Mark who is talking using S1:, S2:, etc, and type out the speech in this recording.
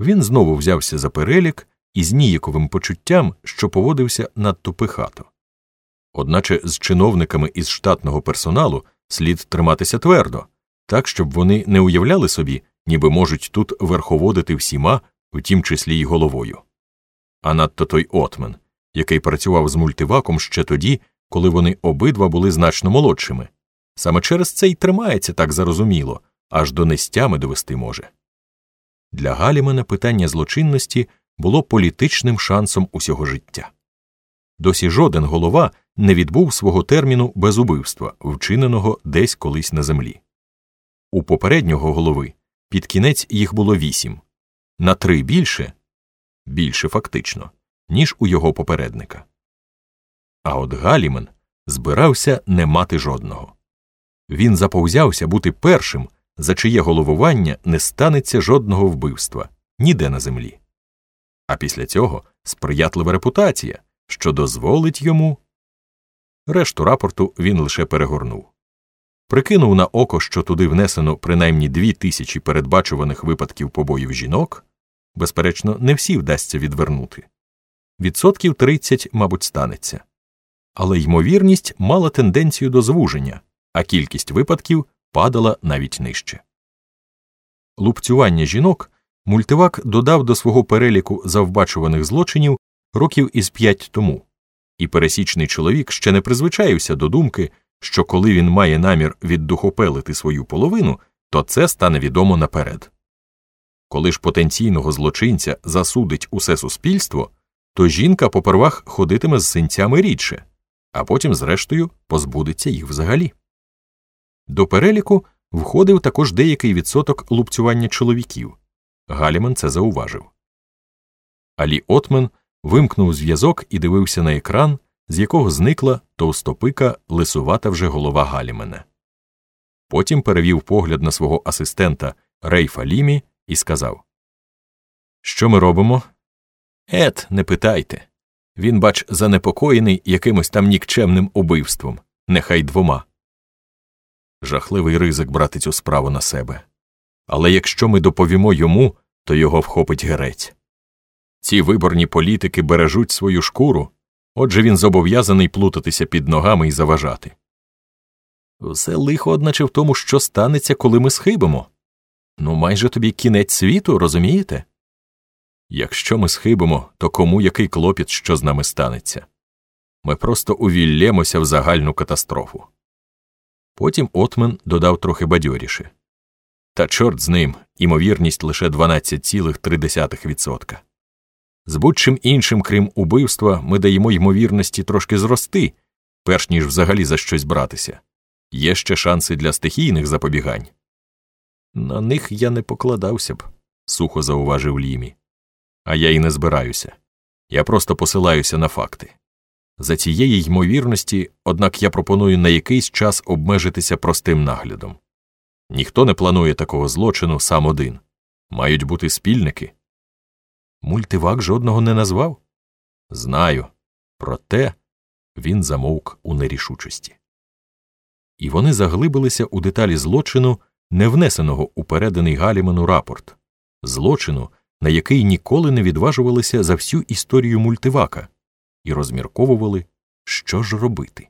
S1: Він знову взявся за перелік із ніяковим почуттям, що поводився надто пихато. Одначе з чиновниками із штатного персоналу слід триматися твердо, так щоб вони не уявляли собі, ніби можуть тут верховодити всіма, в тім числі й головою. А надто той отмен, який працював з мультиваком ще тоді, коли вони обидва були значно молодшими. Саме через це й тримається так зарозуміло, аж до нестями довести може. Для Галімана питання злочинності було політичним шансом усього життя. Досі жоден голова не відбув свого терміну без убивства, вчиненого десь колись на землі. У попереднього голови під кінець їх було вісім, на три більше більше фактично, ніж у його попередника. А от Галімен збирався не мати жодного. Він заповзявся бути першим, за чиє головування не станеться жодного вбивства ніде на землі. А після цього сприятлива репутація, що дозволить йому. Решту рапорту він лише перегорнув. Прикинув на око, що туди внесено принаймні дві тисячі передбачуваних випадків побоїв жінок, безперечно, не всі вдасться відвернути. Відсотків 30, мабуть, станеться. Але ймовірність мала тенденцію до звуження, а кількість випадків падала навіть нижче. Лупцювання жінок мультивак додав до свого переліку завбачуваних злочинів років із п'ять тому, і пересічний чоловік ще не призвичаївся до думки, що коли він має намір віддухопелити свою половину, то це стане відомо наперед. Коли ж потенційного злочинця засудить усе суспільство, то жінка попервах ходитиме з синцями рідше, а потім, зрештою, позбудеться їх взагалі. До переліку входив також деякий відсоток лупцювання чоловіків. Галіман це зауважив. Алі Отмен вимкнув зв'язок і дивився на екран, з якого зникла товстопика лисувата вже голова Галімена. Потім перевів погляд на свого асистента Рейфа Лімі і сказав Що ми робимо? Ет, не питайте. Він, бач, занепокоєний якимось там нікчемним убивством, нехай двома. Жахливий ризик брати цю справу на себе. Але якщо ми доповімо йому, то його вхопить герець. Ці виборні політики бережуть свою шкуру, отже він зобов'язаний плутатися під ногами і заважати. Все лихо, одначе, в тому, що станеться, коли ми схибимо. Ну, майже тобі кінець світу, розумієте? Якщо ми схибимо, то кому який клопіт, що з нами станеться? Ми просто увіллємося в загальну катастрофу. Потім Отмен додав трохи бадьоріше та чорт з ним, імовірність лише 12,3%. З будь-чим іншим, крім убивства, ми даємо ймовірності трошки зрости, перш ніж взагалі за щось братися. Є ще шанси для стихійних запобігань. На них я не покладався б, сухо зауважив Лімі. А я й не збираюся. Я просто посилаюся на факти. За цієї ймовірності, однак я пропоную на якийсь час обмежитися простим наглядом. Ніхто не планує такого злочину сам один. Мають бути спільники. Мультивак жодного не назвав? Знаю. Проте він замовк у нерішучості. І вони заглибилися у деталі злочину, не внесеного у переданий Галіману рапорт, злочину, на який ніколи не відважувалися за всю історію мультивака, і розмірковували, що ж робити.